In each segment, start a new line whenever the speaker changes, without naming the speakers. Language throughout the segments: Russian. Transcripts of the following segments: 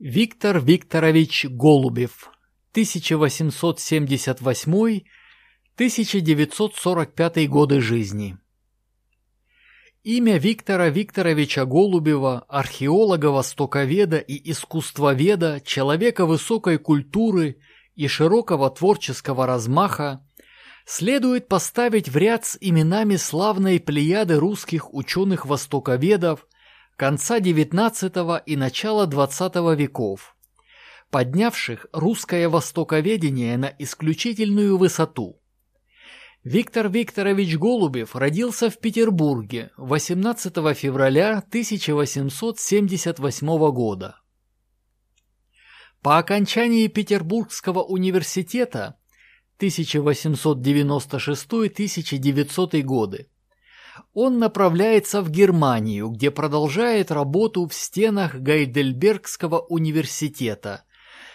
Виктор Викторович Голубев, 1878-1945 годы жизни. Имя Виктора Викторовича Голубева, археолога-востоковеда и искусствоведа, человека высокой культуры и широкого творческого размаха, следует поставить в ряд с именами славной плеяды русских ученых-востоковедов конца XIX и начала XX веков, поднявших русское востоковедение на исключительную высоту. Виктор Викторович Голубев родился в Петербурге 18 февраля 1878 года. По окончании Петербургского университета 1896-1900 годы он направляется в Германию, где продолжает работу в стенах Гайдельбергского университета,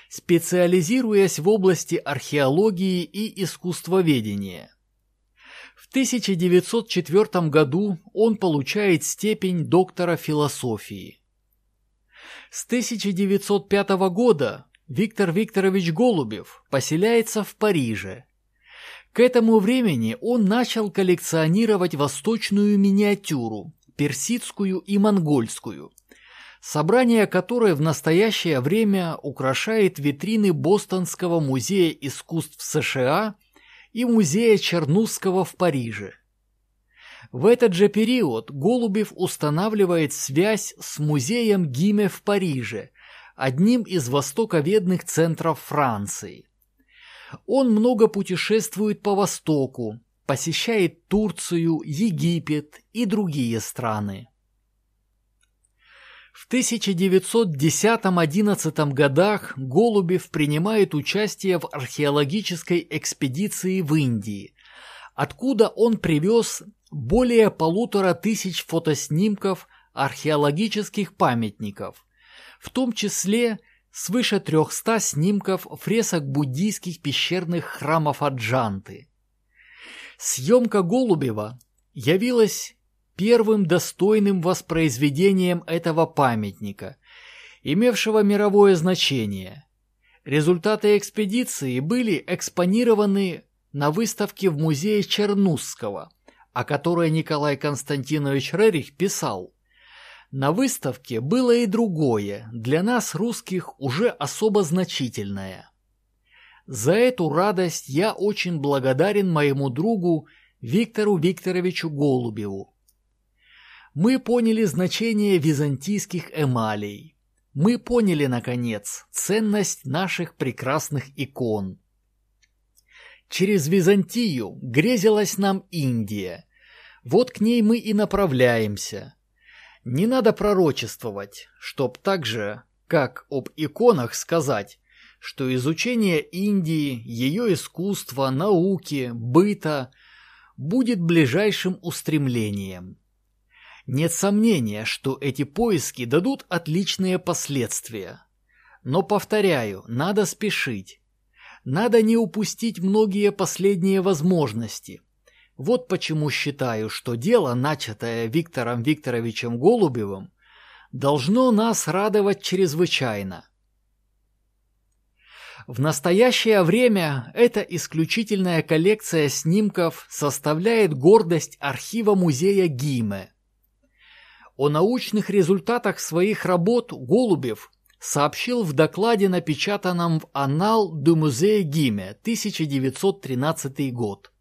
специализируясь в области археологии и искусствоведения. В 1904 году он получает степень доктора философии. С 1905 года Виктор Викторович Голубев поселяется в Париже, к этому времени он начал коллекционировать восточную миниатюру, персидскую и монгольскую, собрание которой в настоящее время украшает витрины Бостонского музея искусств США и музея Чернусского в Париже. В этот же период Голубев устанавливает связь с музеем Гиме в Париже, одним из востоковедных центров Франции. Он много путешествует по Востоку, посещает Турцию, Египет и другие страны. В 1910-11 годах Голубев принимает участие в археологической экспедиции в Индии, откуда он привез более полутора тысяч фотоснимков археологических памятников, в том числе – свыше 300 снимков фресок буддийских пещерных храмов Аджанты. Съемка Голубева явилась первым достойным воспроизведением этого памятника, имевшего мировое значение. Результаты экспедиции были экспонированы на выставке в музее Чернусского, о которой Николай Константинович Рерих писал на выставке было и другое, для нас, русских, уже особо значительное. За эту радость я очень благодарен моему другу Виктору Викторовичу Голубеву. Мы поняли значение византийских эмалей. Мы поняли, наконец, ценность наших прекрасных икон. Через Византию грезилась нам Индия. Вот к ней мы и направляемся – не надо пророчествовать, чтоб так же, как об иконах сказать, что изучение Индии, ее искусства, науки, быта будет ближайшим устремлением. Нет сомнения, что эти поиски дадут отличные последствия. Но, повторяю, надо спешить. Надо не упустить многие последние возможности – вот почему считаю, что дело, начатое Виктором Викторовичем Голубевым, должно нас радовать чрезвычайно. В настоящее время эта исключительная коллекция снимков составляет гордость архива музея Гиме. О научных результатах своих работ Голубев сообщил в докладе, напечатанном в «Анал du Musée Гиме» 1913 год.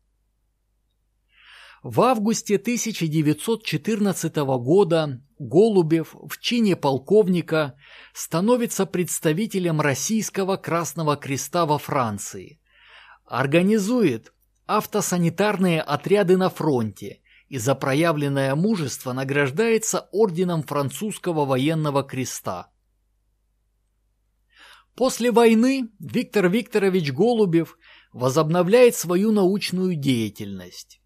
В августе 1914 года Голубев в чине полковника становится представителем Российского Красного Креста во Франции, организует автосанитарные отряды на фронте и за проявленное мужество награждается орденом Французского военного креста. После войны Виктор Викторович Голубев возобновляет свою научную деятельность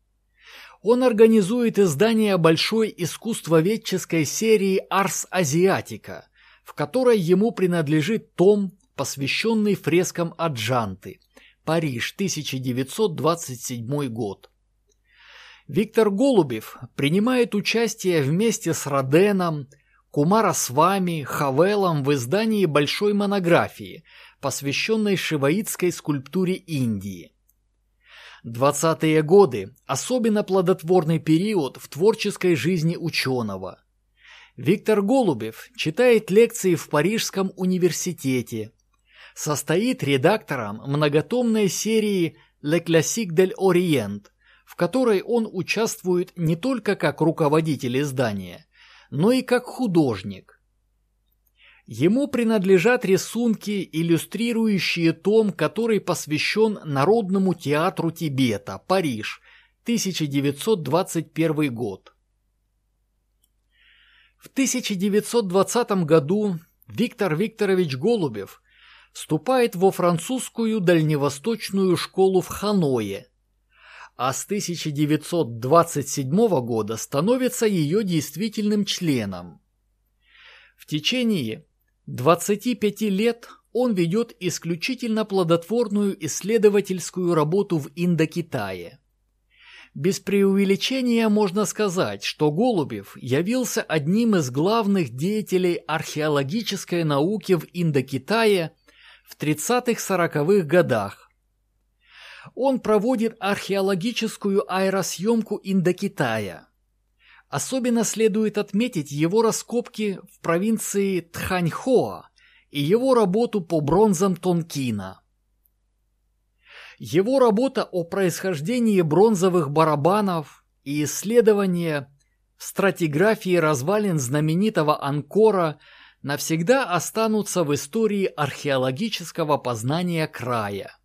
он организует издание большой искусствоведческой серии «Арс Азиатика», в которой ему принадлежит том, посвященный фрескам Аджанты, Париж, 1927 год. Виктор Голубев принимает участие вместе с Роденом, Кумара Свами, Хавелом в издании большой монографии, посвященной шиваитской скульптуре Индии. Двадцатые годы – особенно плодотворный период в творческой жизни ученого. Виктор Голубев читает лекции в Парижском университете, состоит редактором многотомной серии «Le Classique de l'Orient», в которой он участвует не только как руководитель издания, но и как художник. Ему принадлежат рисунки, иллюстрирующие том, который посвящен Народному театру Тибета, Париж, 1921 год. В 1920 году Виктор Викторович Голубев вступает во французскую дальневосточную школу в Ханое, а с 1927 года становится ее действительным членом. В течение 25 лет он ведет исключительно плодотворную исследовательскую работу в Индокитае. Без преувеличения можно сказать, что Голубев явился одним из главных деятелей археологической науки в Индокитае в 30-40-х годах, он проводит археологическую аэросъемку Индокитая. Особенно следует отметить его раскопки в провинции Тханьхоа и его работу по бронзам Тонкина. Его работа о происхождении бронзовых барабанов и исследования в стратиграфии развалин знаменитого Анкора навсегда останутся в истории археологического познания края.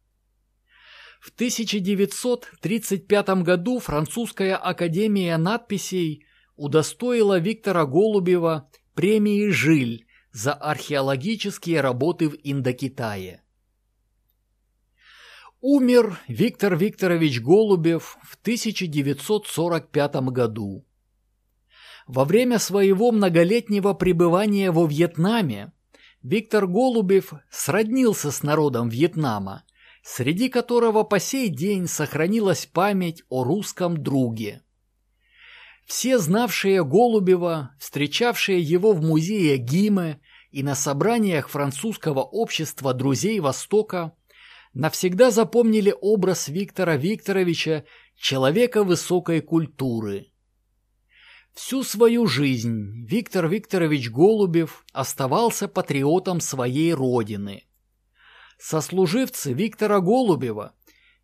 В 1935 году французская академия надписей удостоила Виктора Голубева премии «Жиль» за археологические работы в Индокитае. Умер Виктор Викторович Голубев в 1945 году. Во время своего многолетнего пребывания во Вьетнаме Виктор Голубев сроднился с народом Вьетнама среди которого по сей день сохранилась память о русском друге. Все знавшие Голубева, встречавшие его в музее Гиме и на собраниях французского общества друзей Востока, навсегда запомнили образ Виктора Викторовича, человека высокой культуры. Всю свою жизнь Виктор Викторович Голубев оставался патриотом своей родины – Сослуживцы Виктора Голубева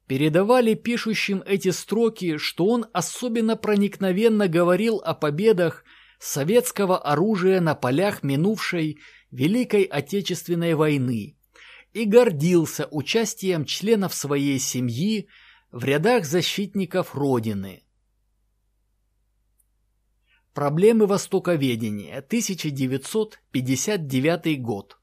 передавали пишущим эти строки, что он особенно проникновенно говорил о победах советского оружия на полях минувшей Великой Отечественной войны и гордился участием членов своей семьи в рядах защитников Родины. Проблемы востоковедения, 1959 год.